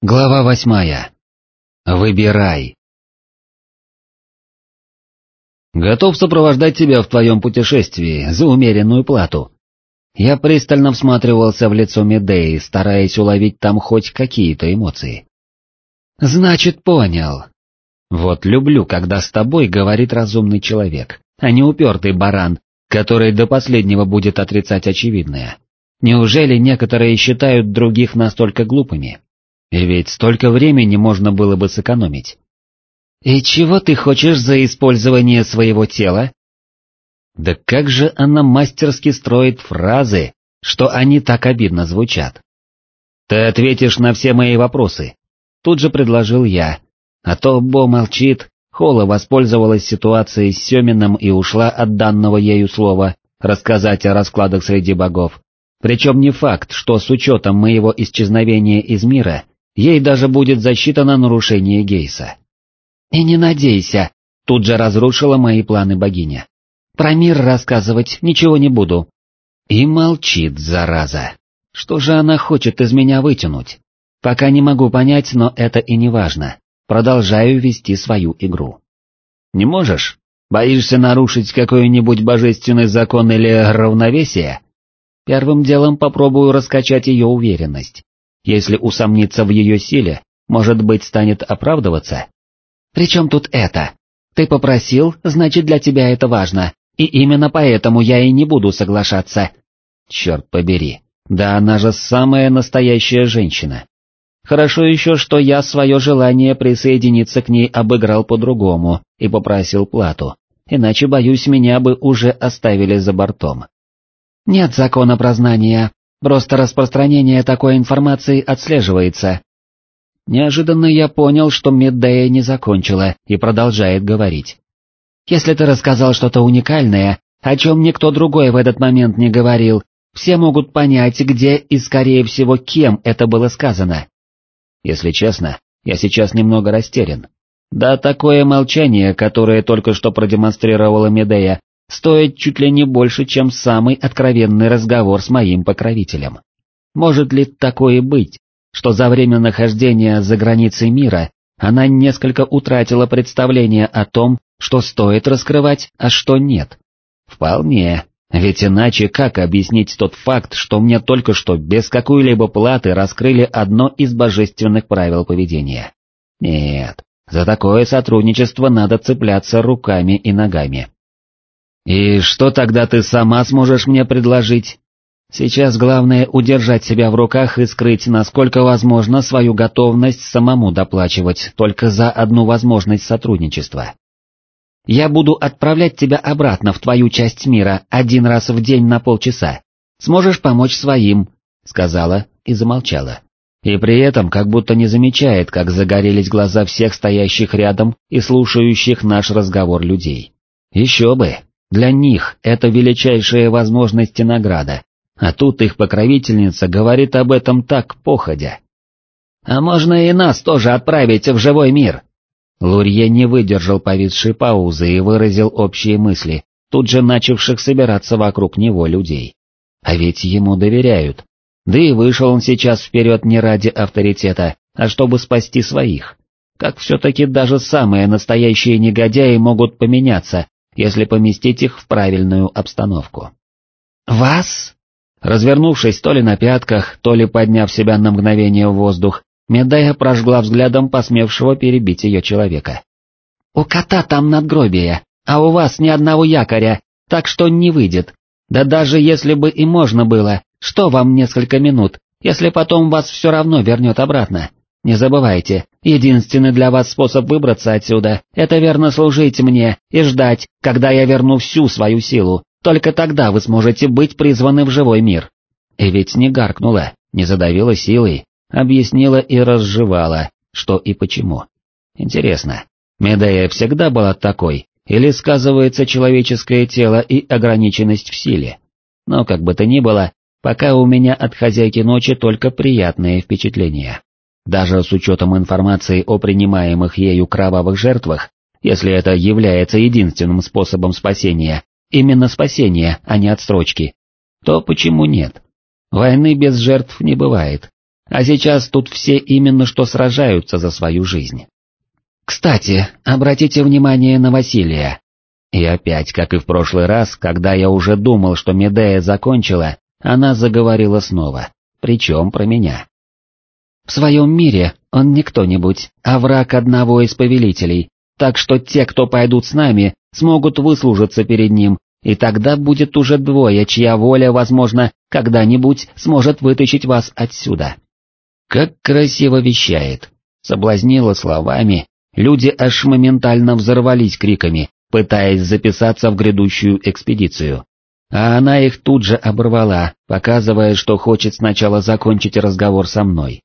Глава восьмая. Выбирай. Готов сопровождать тебя в твоем путешествии за умеренную плату. Я пристально всматривался в лицо Медеи, стараясь уловить там хоть какие-то эмоции. Значит, понял. Вот люблю, когда с тобой говорит разумный человек, а не упертый баран, который до последнего будет отрицать очевидное. Неужели некоторые считают других настолько глупыми? И ведь столько времени можно было бы сэкономить. «И чего ты хочешь за использование своего тела?» Да как же она мастерски строит фразы, что они так обидно звучат. «Ты ответишь на все мои вопросы», — тут же предложил я, а то Бо молчит, Хола воспользовалась ситуацией с Семином и ушла от данного ею слова рассказать о раскладах среди богов. Причем не факт, что с учетом моего исчезновения из мира ей даже будет засчитано нарушение Гейса. «И не надейся», — тут же разрушила мои планы богиня. «Про мир рассказывать ничего не буду». И молчит, зараза. Что же она хочет из меня вытянуть? Пока не могу понять, но это и не важно. Продолжаю вести свою игру. «Не можешь? Боишься нарушить какой-нибудь божественный закон или равновесие?» Первым делом попробую раскачать ее уверенность. Если усомниться в ее силе, может быть, станет оправдываться? Причем тут это? Ты попросил, значит для тебя это важно, и именно поэтому я и не буду соглашаться. Черт побери, да она же самая настоящая женщина. Хорошо еще, что я свое желание присоединиться к ней обыграл по-другому и попросил плату, иначе, боюсь, меня бы уже оставили за бортом. Нет закона прознания, Просто распространение такой информации отслеживается. Неожиданно я понял, что Медея не закончила и продолжает говорить. Если ты рассказал что-то уникальное, о чем никто другой в этот момент не говорил, все могут понять, где и, скорее всего, кем это было сказано. Если честно, я сейчас немного растерян. Да такое молчание, которое только что продемонстрировала Медея, стоит чуть ли не больше, чем самый откровенный разговор с моим покровителем. Может ли такое быть, что за время нахождения за границей мира она несколько утратила представление о том, что стоит раскрывать, а что нет? Вполне, ведь иначе как объяснить тот факт, что мне только что без какой-либо платы раскрыли одно из божественных правил поведения? Нет, за такое сотрудничество надо цепляться руками и ногами. «И что тогда ты сама сможешь мне предложить?» Сейчас главное удержать себя в руках и скрыть, насколько возможно, свою готовность самому доплачивать только за одну возможность сотрудничества. Я буду отправлять тебя обратно в твою часть мира один раз в день на полчаса. Сможешь помочь своим, сказала и замолчала. И при этом как будто не замечает, как загорелись глаза всех стоящих рядом и слушающих наш разговор людей. Еще бы, для них это величайшая возможность и награда, а тут их покровительница говорит об этом так походя. «А можно и нас тоже отправить в живой мир?» Лурье не выдержал повисшей паузы и выразил общие мысли, тут же начавших собираться вокруг него людей. А ведь ему доверяют. Да и вышел он сейчас вперед не ради авторитета, а чтобы спасти своих. Как все-таки даже самые настоящие негодяи могут поменяться, если поместить их в правильную обстановку. «Вас?» Развернувшись то ли на пятках, то ли подняв себя на мгновение в воздух, Медая прожгла взглядом посмевшего перебить ее человека. «У кота там надгробие, а у вас ни одного якоря, так что не выйдет. Да даже если бы и можно было, что вам несколько минут, если потом вас все равно вернет обратно? Не забывайте, единственный для вас способ выбраться отсюда — это верно служить мне и ждать, когда я верну всю свою силу, только тогда вы сможете быть призваны в живой мир. И ведь не гаркнула, не задавила силой, объяснила и разжевала, что и почему. Интересно, Медея всегда была такой, или сказывается человеческое тело и ограниченность в силе? Но как бы то ни было, пока у меня от хозяйки ночи только приятные впечатления. Даже с учетом информации о принимаемых ею кровавых жертвах, если это является единственным способом спасения, именно спасения, а не отстрочки, то почему нет? Войны без жертв не бывает. а сейчас тут все именно что сражаются за свою жизнь. Кстати, обратите внимание на Василия. И опять, как и в прошлый раз, когда я уже думал, что Медея закончила, она заговорила снова, причем про меня. В своем мире он не кто-нибудь, а враг одного из повелителей, так что те, кто пойдут с нами, смогут выслужиться перед ним, и тогда будет уже двое, чья воля, возможно, когда-нибудь сможет вытащить вас отсюда. Как красиво вещает. Соблазнила словами, люди аж моментально взорвались криками, пытаясь записаться в грядущую экспедицию. А она их тут же оборвала, показывая, что хочет сначала закончить разговор со мной.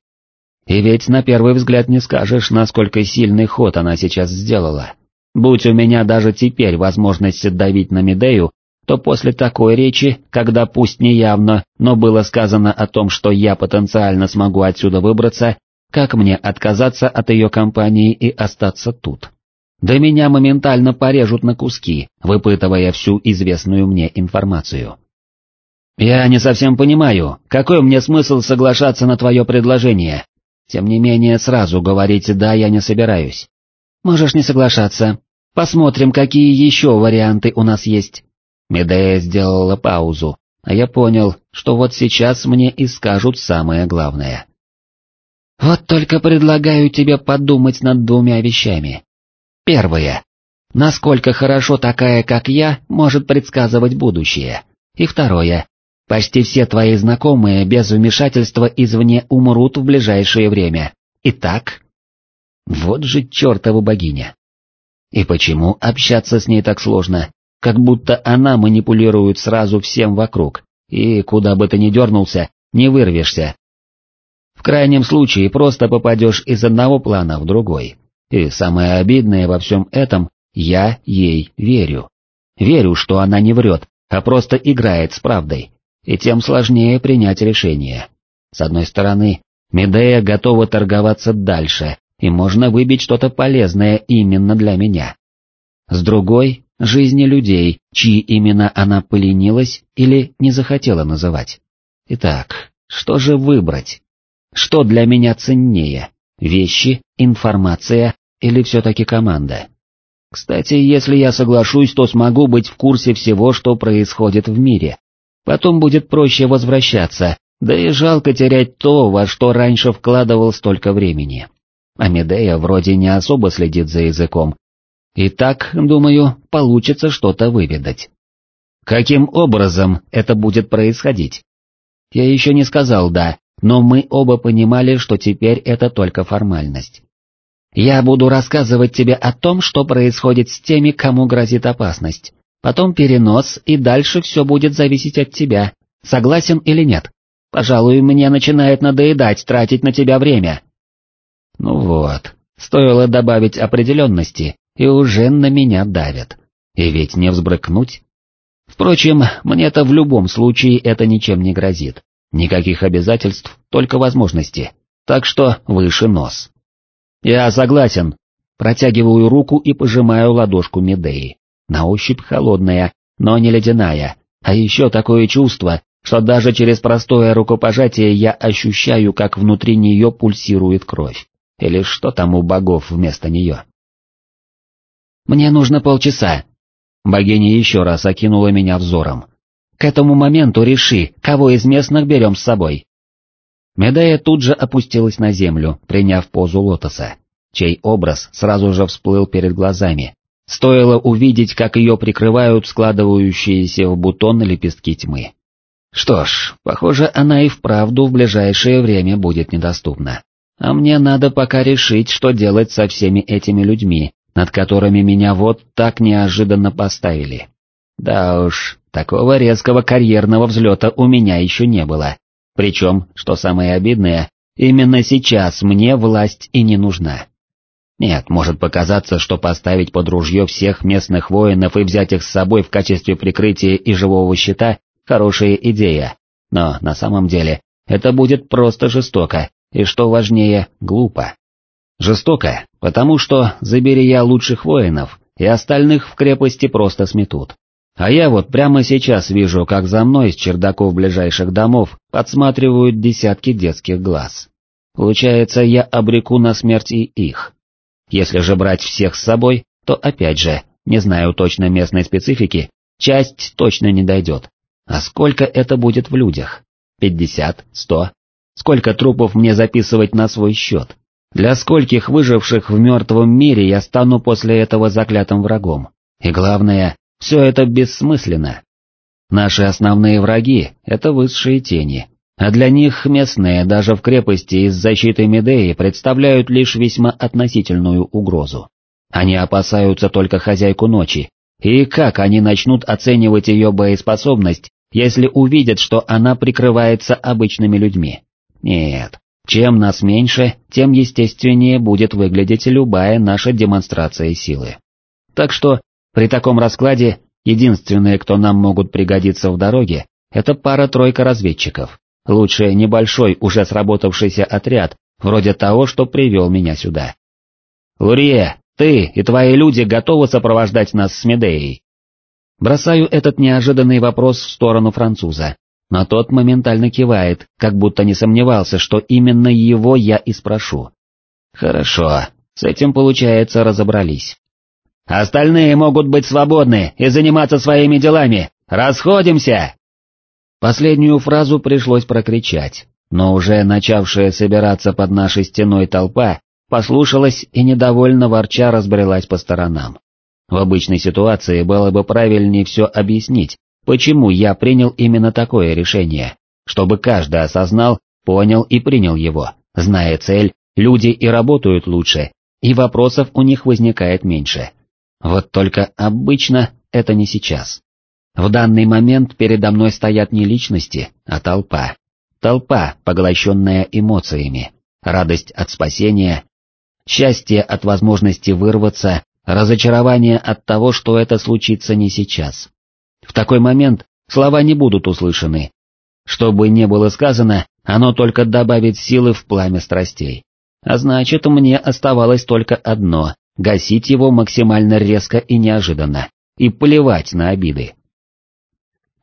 И ведь на первый взгляд не скажешь, насколько сильный ход она сейчас сделала. Будь у меня даже теперь возможность давить на Медею, то после такой речи, когда пусть не явно, но было сказано о том, что я потенциально смогу отсюда выбраться, как мне отказаться от ее компании и остаться тут? Да меня моментально порежут на куски, выпытывая всю известную мне информацию. Я не совсем понимаю, какой мне смысл соглашаться на твое предложение, тем не менее, сразу говорить «да» я не собираюсь. Можешь не соглашаться. Посмотрим, какие еще варианты у нас есть. Медея сделала паузу, а я понял, что вот сейчас мне и скажут самое главное. Вот только предлагаю тебе подумать над двумя вещами. Первое. Насколько хорошо такая, как я, может предсказывать будущее. И второе. Почти все твои знакомые без вмешательства извне умрут в ближайшее время. Итак? Вот же чертова богиня. И почему общаться с ней так сложно? Как будто она манипулирует сразу всем вокруг, и куда бы ты ни дернулся, не вырвешься. В крайнем случае просто попадешь из одного плана в другой. И самое обидное во всем этом, я ей верю. Верю, что она не врет, а просто играет с правдой и тем сложнее принять решение. С одной стороны, Медея готова торговаться дальше, и можно выбить что-то полезное именно для меня. С другой — жизни людей, чьи имена она поленилась или не захотела называть. Итак, что же выбрать? Что для меня ценнее? Вещи, информация или все-таки команда? Кстати, если я соглашусь, то смогу быть в курсе всего, что происходит в мире, Потом будет проще возвращаться, да и жалко терять то, во что раньше вкладывал столько времени. А Медея вроде не особо следит за языком. И так, думаю, получится что-то выведать. Каким образом это будет происходить? Я еще не сказал «да», но мы оба понимали, что теперь это только формальность. Я буду рассказывать тебе о том, что происходит с теми, кому грозит опасность потом перенос, и дальше все будет зависеть от тебя, согласен или нет. Пожалуй, мне начинает надоедать тратить на тебя время. Ну вот, стоило добавить определенности, и уже на меня давят. И ведь не взбрыкнуть. Впрочем, мне-то в любом случае это ничем не грозит. Никаких обязательств, только возможности. Так что выше нос. Я согласен. Протягиваю руку и пожимаю ладошку Медеи на ощупь холодная, но не ледяная, а еще такое чувство, что даже через простое рукопожатие я ощущаю, как внутри нее пульсирует кровь, или что там у богов вместо нее. «Мне нужно полчаса». Богиня еще раз окинула меня взором. «К этому моменту реши, кого из местных берем с собой». Медея тут же опустилась на землю, приняв позу лотоса, чей образ сразу же всплыл перед глазами, Стоило увидеть, как ее прикрывают складывающиеся в бутон лепестки тьмы. Что ж, похоже, она и вправду в ближайшее время будет недоступна. А мне надо пока решить, что делать со всеми этими людьми, над которыми меня вот так неожиданно поставили. Да уж, такого резкого карьерного взлета у меня еще не было. Причем, что самое обидное, именно сейчас мне власть и не нужна. Нет, может показаться, что поставить под ружье всех местных воинов и взять их с собой в качестве прикрытия и живого щита – хорошая идея, но на самом деле это будет просто жестоко, и что важнее, глупо. Жестоко, потому что, забери я лучших воинов, и остальных в крепости просто сметут. А я вот прямо сейчас вижу, как за мной с чердаков ближайших домов подсматривают десятки детских глаз. Получается, я обреку на смерть и их. Если же брать всех с собой, то опять же, не знаю точно местной специфики, часть точно не дойдет. А сколько это будет в людях? Пятьдесят? Сто? Сколько трупов мне записывать на свой счет? Для скольких выживших в мертвом мире я стану после этого заклятым врагом? И главное, все это бессмысленно. Наши основные враги — это высшие тени, а для них местные даже в крепости из защиты Медеи представляют лишь весьма относительную угрозу. Они опасаются только хозяйку ночи, и как они начнут оценивать ее боеспособность, если увидят, что она прикрывается обычными людьми? Нет, чем нас меньше, тем естественнее будет выглядеть любая наша демонстрация силы. Так что, при таком раскладе, единственные, кто нам могут пригодиться в дороге, это пара-тройка разведчиков. Лучше небольшой уже сработавшийся отряд, вроде того, что привел меня сюда. «Лурье, ты и твои люди готовы сопровождать нас с Медеей?» Бросаю этот неожиданный вопрос в сторону француза, но тот моментально кивает, как будто не сомневался, что именно его я и спрошу. «Хорошо, с этим, получается, разобрались». «Остальные могут быть свободны и заниматься своими делами! Расходимся!» Последнюю фразу пришлось прокричать, но уже начавшая собираться под нашей стеной толпа послушалась и недовольно ворча разбрелась по сторонам. В обычной ситуации было бы правильнее все объяснить, почему я принял именно такое решение, чтобы каждый осознал, понял и принял его, зная цель, люди и работают лучше, и вопросов у них возникает меньше. Вот только обычно это не сейчас. В данный момент передо мной стоят не личности, а толпа. Толпа, поглощенная эмоциями, радость от спасения, счастье от возможности вырваться, разочарование от того, что это случится не сейчас. В такой момент слова не будут услышаны. Что бы ни было сказано, оно только добавит силы в пламя страстей. А значит, мне оставалось только одно — гасить его максимально резко и неожиданно, и плевать на обиды.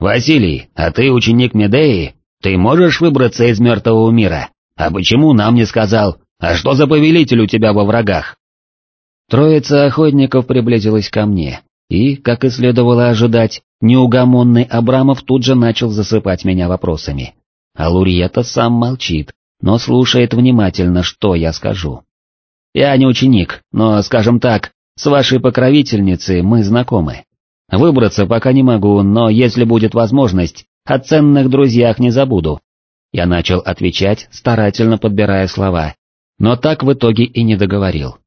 «Василий, а ты ученик Медеи? Ты можешь выбраться из мертвого мира? А почему нам не сказал? А что за повелитель у тебя во врагах?» Троица охотников приблизилась ко мне, и, как и следовало ожидать, неугомонный Абрамов тут же начал засыпать меня вопросами. А Лурьета сам молчит, но слушает внимательно, что я скажу. «Я не ученик, но, скажем так, с вашей покровительницей мы знакомы. Выбраться пока не могу, но если будет возможность, о ценных друзьях не забуду. Я начал отвечать, старательно подбирая слова, но так в итоге и не договорил.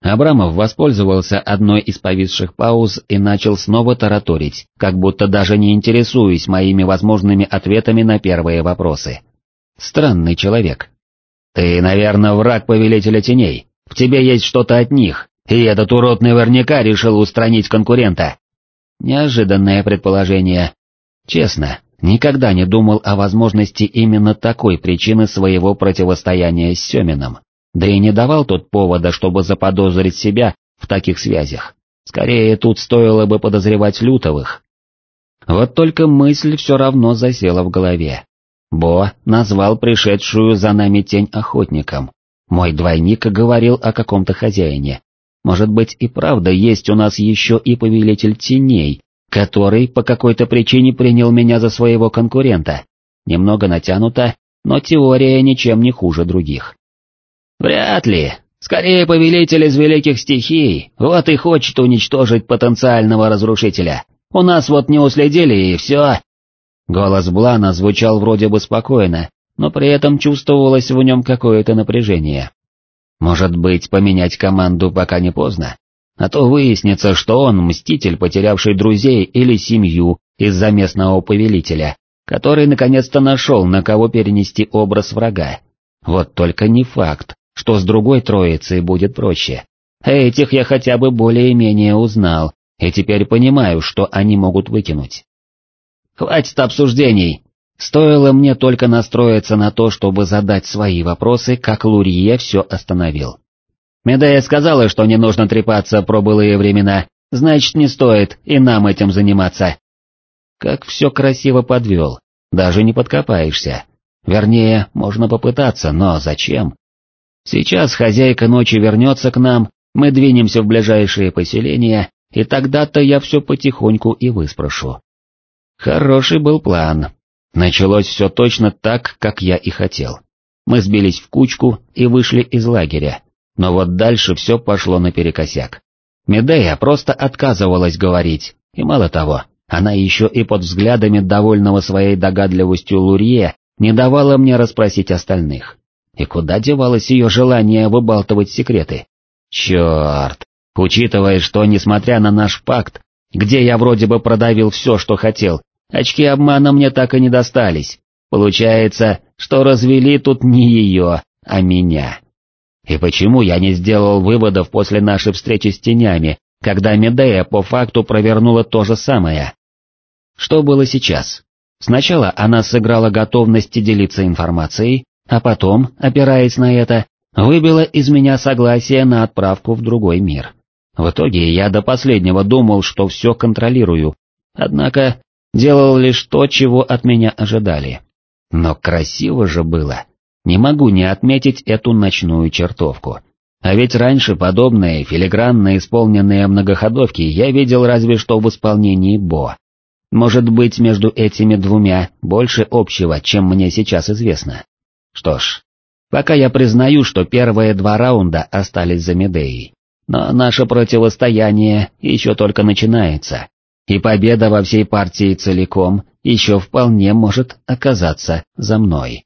Абрамов воспользовался одной из повисших пауз и начал снова тараторить, как будто даже не интересуясь моими возможными ответами на первые вопросы. Странный человек. «Ты, наверное, враг Повелителя Теней, в тебе есть что-то от них, и этот урод наверняка решил устранить конкурента. Неожиданное предположение. Честно, никогда не думал о возможности именно такой причины своего противостояния с Семином. Да и не давал тот повода, чтобы заподозрить себя в таких связях. Скорее, тут стоило бы подозревать Лютовых. Вот только мысль все равно засела в голове. Бо назвал пришедшую за нами тень охотником. Мой двойник говорил о каком-то хозяине, может быть и правда есть у нас еще и повелитель теней, который по какой-то причине принял меня за своего конкурента. Немного натянуто, но теория ничем не хуже других. Вряд ли. Скорее повелитель из великих стихий, вот и хочет уничтожить потенциального разрушителя. У нас вот не уследили и все. Голос Блана звучал вроде бы спокойно, но при этом чувствовалось в нем какое-то напряжение. Может быть, поменять команду пока не поздно? А то выяснится, что он мститель, потерявший друзей или семью из-за местного повелителя, который наконец-то нашел, на кого перенести образ врага. Вот только не факт, что с другой троицей будет проще. Этих я хотя бы более-менее узнал, и теперь понимаю, что они могут выкинуть. «Хватит обсуждений!» Стоило мне только настроиться на то, чтобы задать свои вопросы, как Лурье все остановил. Медея сказала, что не нужно трепаться про былые времена, значит не стоит и нам этим заниматься. Как все красиво подвел, даже не подкопаешься. Вернее, можно попытаться, но зачем? Сейчас хозяйка ночи вернется к нам, мы двинемся в ближайшие поселения, и тогда-то я все потихоньку и выспрошу. Хороший был план. Началось все точно так, как я и хотел. Мы сбились в кучку и вышли из лагеря, но вот дальше все пошло наперекосяк. Медея просто отказывалась говорить, и мало того, она еще и под взглядами довольного своей догадливостью Лурье не давала мне расспросить остальных. И куда девалось ее желание выбалтывать секреты? Черт! Учитывая, что, несмотря на наш пакт, где я вроде бы продавил все, что хотел, очки обмана мне так и не достались. Получается, что развели тут не ее, а меня. И почему я не сделал выводов после нашей встречи с тенями, когда Медея по факту провернула то же самое? Что было сейчас? Сначала она сыграла готовность делиться информацией, а потом, опираясь на это, выбила из меня согласие на отправку в другой мир. В итоге я до последнего думал, что все контролирую, однако делал лишь то, чего от меня ожидали. Но красиво же было. Не могу не отметить эту ночную чертовку. А ведь раньше подобные филигранно исполненные многоходовки я видел разве что в исполнении Бо. Может быть, между этими двумя больше общего, чем мне сейчас известно. Что ж, пока я признаю, что первые два раунда остались за Медеей, но наше противостояние еще только начинается, и победа во всей партии целиком еще вполне может оказаться за мной.